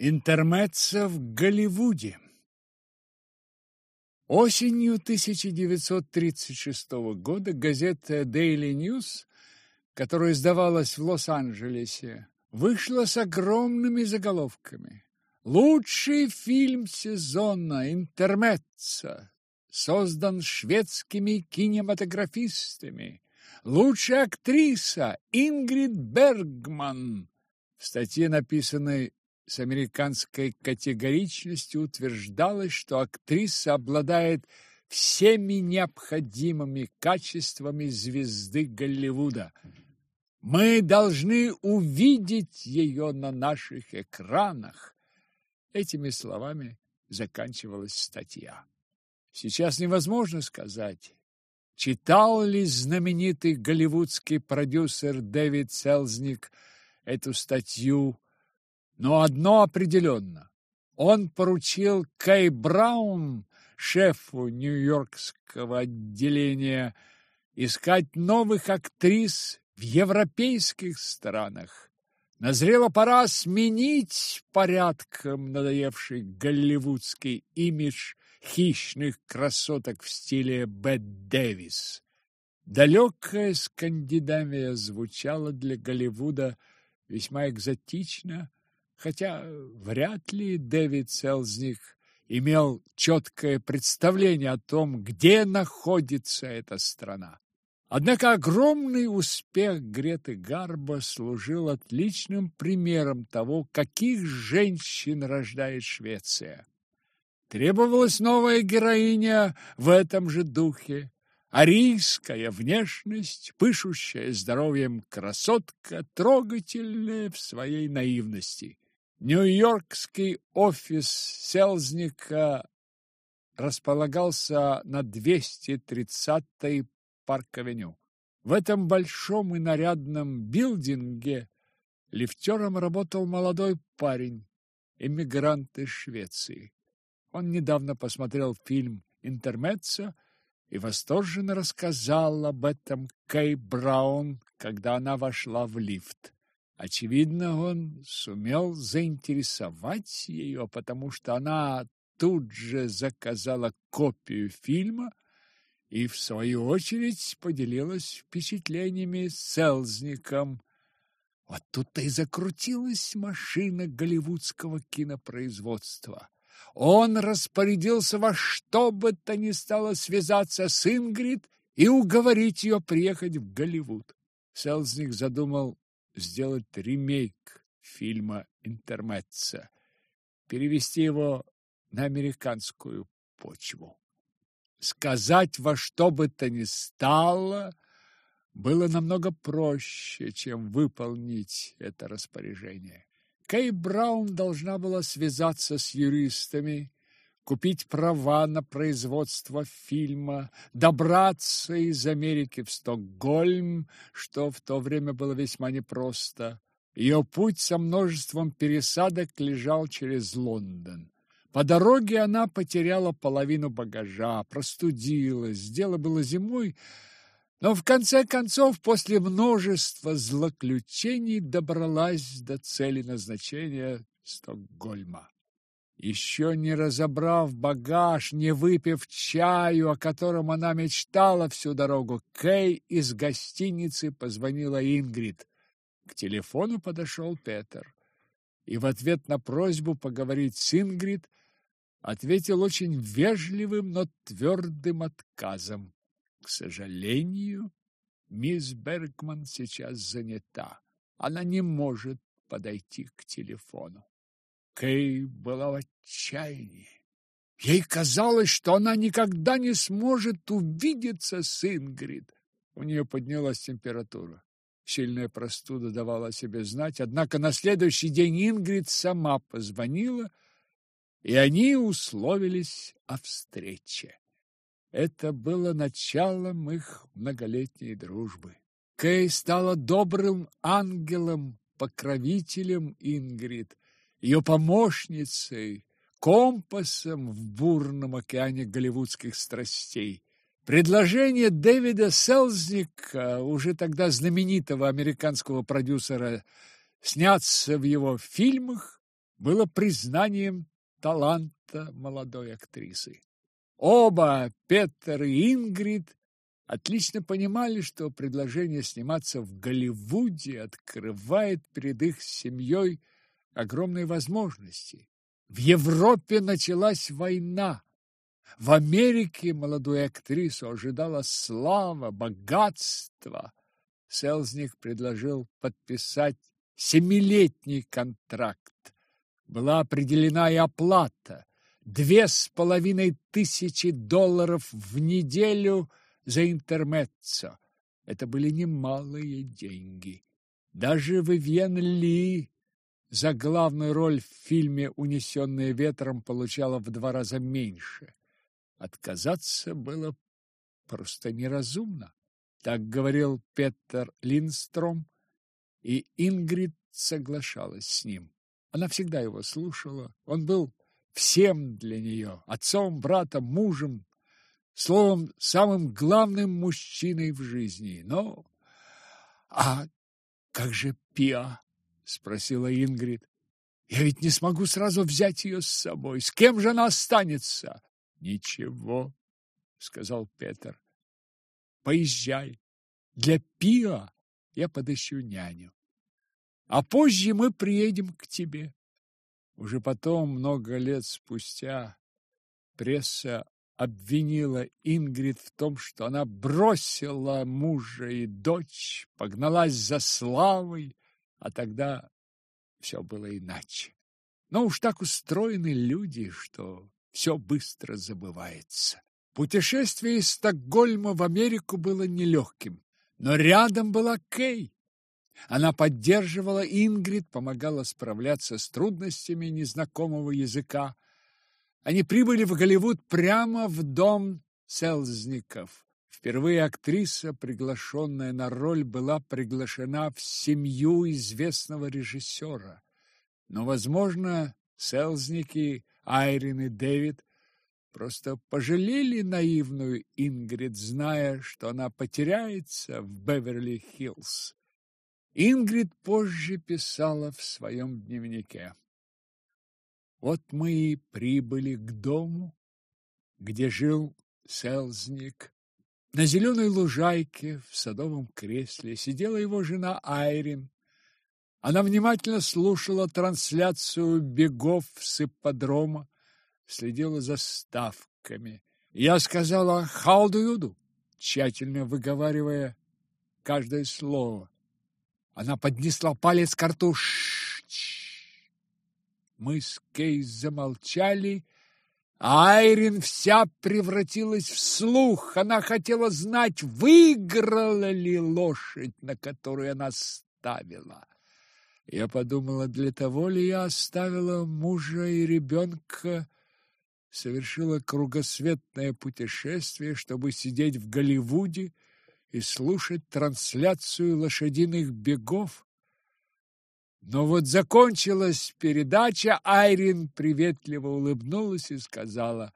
Интермеца в Голливуде. Осенью 1936 года газета Daily News, которая издавалась в Лос-Анджелесе, вышла с огромными заголовками. Лучший фильм сезона «Интермеца» создан шведскими кинематографистами. Лучшая актриса Ингрид Бергман. В статье, написанной с американской категоричностью утверждалось, что актриса обладает всеми необходимыми качествами звезды Голливуда. Мы должны увидеть ее на наших экранах. Этими словами заканчивалась статья. Сейчас невозможно сказать, читал ли знаменитый голливудский продюсер Дэвид Селзник эту статью но одно определенно. Он поручил Кэй Браун, шефу Нью-Йоркского отделения, искать новых актрис в европейских странах. Назрела пора сменить порядком надоевший голливудский имидж хищных красоток в стиле Бет Дэвис. Далекая Скандинавия звучала для Голливуда весьма экзотично, хотя вряд ли Дэвид Селзник имел четкое представление о том, где находится эта страна. Однако огромный успех Греты Гарбо служил отличным примером того, каких женщин рождает Швеция. Требовалась новая героиня в этом же духе, арийская внешность, пышущая здоровьем красотка, трогательная в своей наивности. Нью-Йоркский офис Селзника располагался на 230-й парк-авеню. В этом большом и нарядном билдинге лифтером работал молодой парень, эмигрант из Швеции. Он недавно посмотрел фильм «Интермеццо» и восторженно рассказал об этом Кей Браун, когда она вошла в лифт. Очевидно, он сумел заинтересовать ее, потому что она тут же заказала копию фильма и, в свою очередь, поделилась впечатлениями с Селзником. Вот тут-то и закрутилась машина голливудского кинопроизводства. Он распорядился во что бы то ни стало связаться с Ингрид и уговорить ее приехать в Голливуд. Селзник задумал сделать ремейк фильма «Интермеца», перевести его на американскую почву. Сказать во что бы то ни стало было намного проще, чем выполнить это распоряжение. Кей Браун должна была связаться с юристами, купить права на производство фильма, добраться из Америки в Стокгольм, что в то время было весьма непросто. Ее путь со множеством пересадок лежал через Лондон. По дороге она потеряла половину багажа, простудилась, дело было зимой, но в конце концов, после множества злоключений, добралась до цели назначения Стокгольма. Еще не разобрав багаж, не выпив чаю, о котором она мечтала всю дорогу, Кей из гостиницы позвонила Ингрид. К телефону подошел Петер. И в ответ на просьбу поговорить с Ингрид ответил очень вежливым, но твердым отказом. К сожалению, мисс Бергман сейчас занята. Она не может подойти к телефону. Кей была в отчаянии. Ей казалось, что она никогда не сможет увидеться с Ингрид. У нее поднялась температура. Сильная простуда давала о себе знать, однако на следующий день Ингрид сама позвонила, и они условились о встрече. Это было началом их многолетней дружбы. Кей стала добрым ангелом, покровителем Ингрид – ее помощницей, компасом в бурном океане голливудских страстей. Предложение Дэвида Селзника, уже тогда знаменитого американского продюсера, сняться в его фильмах было признанием таланта молодой актрисы. Оба, Петер и Ингрид, отлично понимали, что предложение сниматься в Голливуде открывает перед их семьей огромные возможности. В Европе началась война. В Америке молодую актрису ожидала слава, богатство. Селзник предложил подписать семилетний контракт. Была определена и оплата. Две с половиной тысячи долларов в неделю за интермеццо. Это были немалые деньги. Даже Вивьен Ли за главную роль в фильме «Унесенные ветром» получала в два раза меньше. Отказаться было просто неразумно. Так говорил Петер Линстром, и Ингрид соглашалась с ним. Она всегда его слушала. Он был всем для нее, отцом, братом, мужем, словом, самым главным мужчиной в жизни. Но... А как же Пиа? Спросила Ингрид. Я ведь не смогу сразу взять ее с собой. С кем же она останется? Ничего, сказал Петр. Поезжай. Для Пиа я подыщу няню. А позже мы приедем к тебе. Уже потом, много лет спустя, пресса обвинила Ингрид в том, что она бросила мужа и дочь, погналась за славой, а тогда все было иначе. Но уж так устроены люди, что все быстро забывается. Путешествие из Стокгольма в Америку было нелегким, но рядом была Кей. Она поддерживала Ингрид, помогала справляться с трудностями незнакомого языка. Они прибыли в Голливуд прямо в дом Селзников. Впервые актриса, приглашенная на роль, была приглашена в семью известного режиссера. Но, возможно, Селзники, Айрин и Дэвид просто пожалели наивную Ингрид, зная, что она потеряется в Беверли-Хиллз. Ингрид позже писала в своем дневнике. Вот мы и прибыли к дому, где жил Селзник. На зеленой лужайке в садовом кресле сидела его жена Айрин. Она внимательно слушала трансляцию бегов с ипподрома, следила за ставками. Я сказала «How do you do?», тщательно выговаривая каждое слово. Она поднесла палец к рту. Ш -ш -ш. Мы с Кейс замолчали, Айрин вся превратилась в слух. Она хотела знать, выиграла ли лошадь, на которую она ставила. Я подумала, для того ли я оставила мужа и ребенка, совершила кругосветное путешествие, чтобы сидеть в Голливуде и слушать трансляцию лошадиных бегов. Но вот закончилась передача, Айрин приветливо улыбнулась и сказала,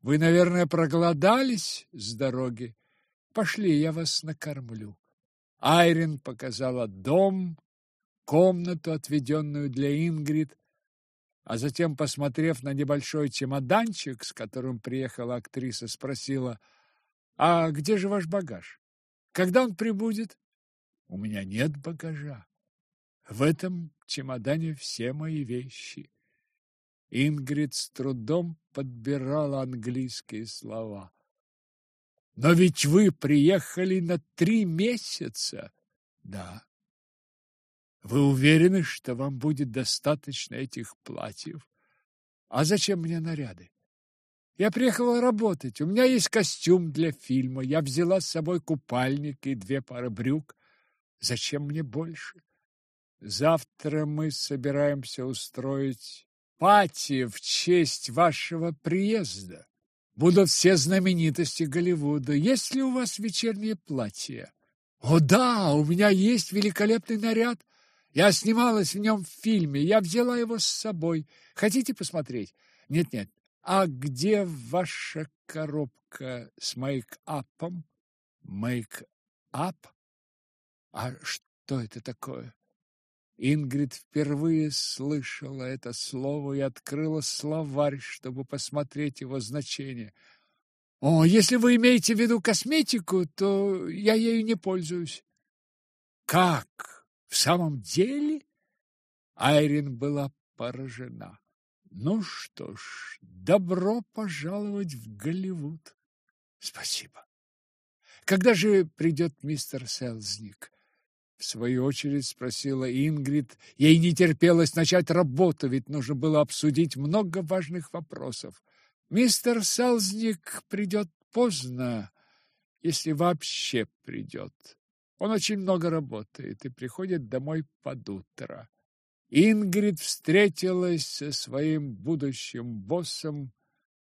«Вы, наверное, проголодались с дороги? Пошли, я вас накормлю». Айрин показала дом, комнату, отведенную для Ингрид, а затем, посмотрев на небольшой чемоданчик, с которым приехала актриса, спросила, «А где же ваш багаж? Когда он прибудет?» «У меня нет багажа. В этом чемодане все мои вещи. Ингрид с трудом подбирала английские слова. Но ведь вы приехали на три месяца. Да. Вы уверены, что вам будет достаточно этих платьев? А зачем мне наряды? Я приехала работать. У меня есть костюм для фильма. Я взяла с собой купальник и две пары брюк. Зачем мне больше? Завтра мы собираемся устроить пати в честь вашего приезда. Будут все знаменитости Голливуда. Есть ли у вас вечернее платье? О да, у меня есть великолепный наряд. Я снималась в нем в фильме. Я взяла его с собой. Хотите посмотреть? Нет-нет. А где ваша коробка с мейк-апом? Мейк-ап? А что это такое? Ингрид впервые слышала это слово и открыла словарь, чтобы посмотреть его значение. О, если вы имеете в виду косметику, то я ею не пользуюсь. Как? В самом деле? Айрин была поражена. Ну что ж, добро пожаловать в Голливуд. Спасибо. Когда же придет мистер Селзник? В свою очередь спросила Ингрид. Ей не терпелось начать работу, ведь нужно было обсудить много важных вопросов. Мистер Селзник придет поздно, если вообще придет. Он очень много работает и приходит домой под утро. Ингрид встретилась со своим будущим боссом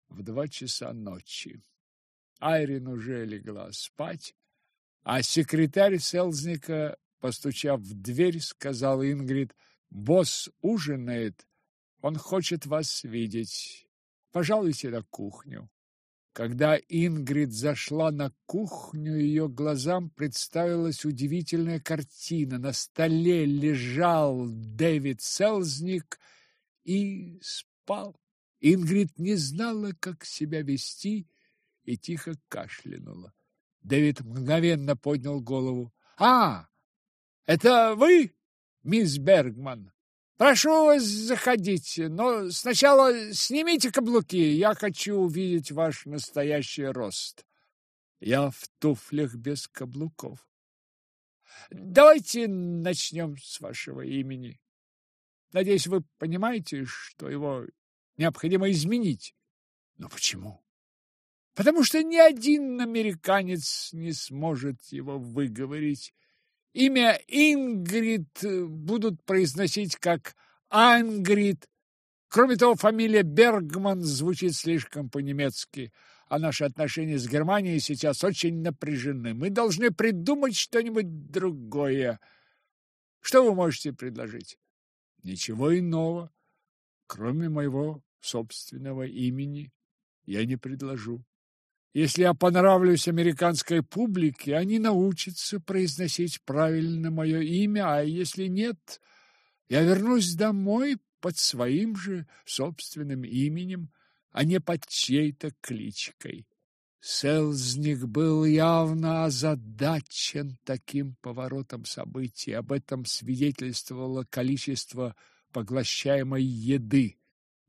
в два часа ночи. Айрин уже легла спать, а секретарь Селзника Постучав в дверь, сказал Ингрид, «Босс ужинает, он хочет вас видеть. Пожалуйте на кухню». Когда Ингрид зашла на кухню, ее глазам представилась удивительная картина. На столе лежал Дэвид Селзник и спал. Ингрид не знала, как себя вести, и тихо кашлянула. Дэвид мгновенно поднял голову. «А, это вы, мисс Бергман? Прошу вас заходить, но сначала снимите каблуки. Я хочу увидеть ваш настоящий рост. Я в туфлях без каблуков. Давайте начнем с вашего имени. Надеюсь, вы понимаете, что его необходимо изменить. Но почему? Потому что ни один американец не сможет его выговорить. Имя Ингрид будут произносить как Ангрид. Кроме того, фамилия Бергман звучит слишком по-немецки, а наши отношения с Германией сейчас очень напряжены. Мы должны придумать что-нибудь другое. Что вы можете предложить? Ничего иного, кроме моего собственного имени, я не предложу. Если я понравлюсь американской публике, они научатся произносить правильно мое имя, а если нет, я вернусь домой под своим же собственным именем, а не под чьей-то кличкой. Селзник был явно озадачен таким поворотом событий. Об этом свидетельствовало количество поглощаемой еды.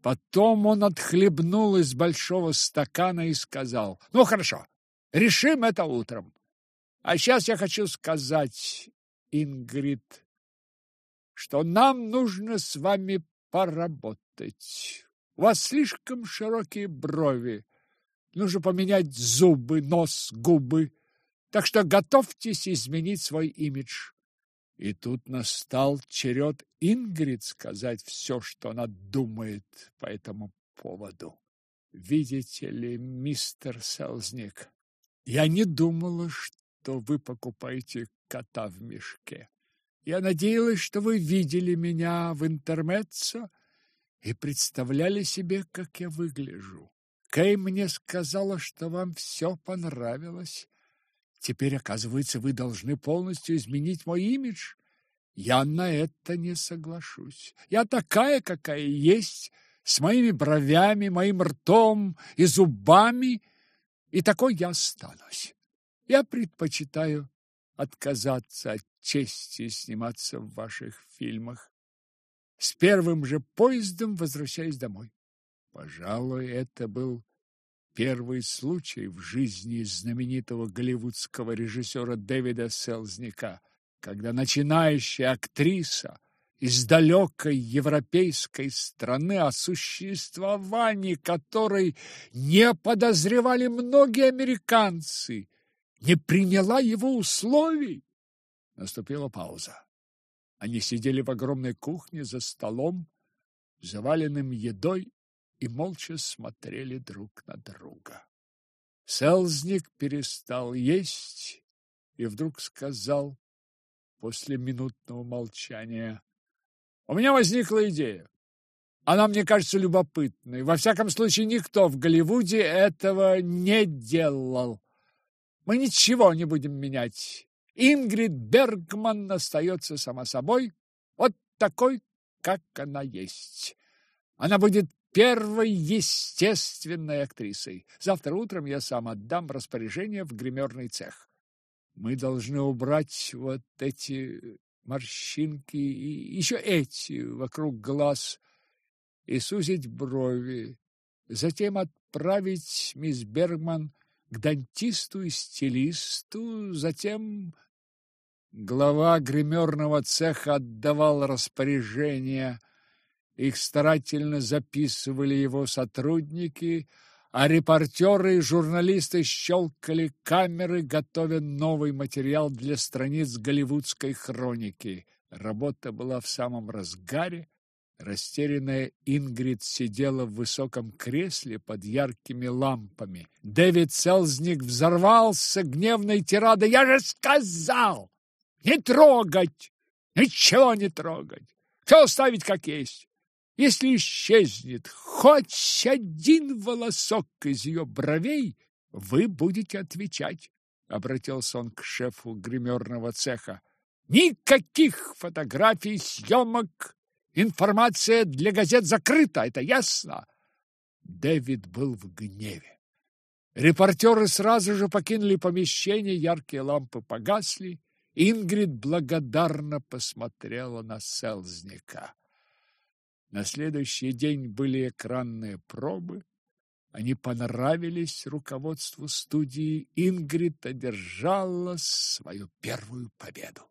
Потом он отхлебнул из большого стакана и сказал, «Ну, хорошо, решим это утром. А сейчас я хочу сказать, Ингрид, что нам нужно с вами поработать. У вас слишком широкие брови. Нужно поменять зубы, нос, губы. Так что готовьтесь изменить свой имидж. И тут настал черед Ингрид сказать все, что она думает по этому поводу. Видите ли, мистер Селзник, я не думала, что вы покупаете кота в мешке. Я надеялась, что вы видели меня в интермеццо и представляли себе, как я выгляжу. Кей мне сказала, что вам все понравилось. Теперь, оказывается, вы должны полностью изменить мой имидж. Я на это не соглашусь. Я такая, какая есть, с моими бровями, моим ртом и зубами, и такой я останусь. Я предпочитаю отказаться от чести сниматься в ваших фильмах. С первым же поездом возвращаюсь домой. Пожалуй, это был первый случай в жизни знаменитого голливудского режиссера Дэвида Селзника, когда начинающая актриса из далекой европейской страны, о существовании которой не подозревали многие американцы, не приняла его условий. Наступила пауза. Они сидели в огромной кухне за столом, заваленным едой и молча смотрели друг на друга. Селзник перестал есть и вдруг сказал после минутного молчания. — У меня возникла идея. Она мне кажется любопытной. Во всяком случае, никто в Голливуде этого не делал. Мы ничего не будем менять. Ингрид Бергман остается сама собой. Вот такой, как она есть. Она будет первой естественной актрисой. Завтра утром я сам отдам распоряжение в гримерный цех. Мы должны убрать вот эти морщинки и еще эти вокруг глаз и сузить брови. Затем отправить мисс Бергман к дантисту и стилисту, затем глава гримерного цеха отдавал распоряжения их старательно записывали его сотрудники, а репортеры и журналисты щелкали камеры, готовя новый материал для страниц голливудской хроники. Работа была в самом разгаре. Растерянная Ингрид сидела в высоком кресле под яркими лампами. Дэвид Селзник взорвался гневной тирадой. «Я же сказал! Не трогать! Ничего не трогать! Все оставить как есть! Если исчезнет хоть один волосок из ее бровей, вы будете отвечать, — обратился он к шефу гримерного цеха. Никаких фотографий, съемок, информация для газет закрыта, это ясно? Дэвид был в гневе. Репортеры сразу же покинули помещение, яркие лампы погасли. Ингрид благодарно посмотрела на Селзника. На следующий день были экранные пробы. Они понравились руководству студии. Ингрид одержала свою первую победу.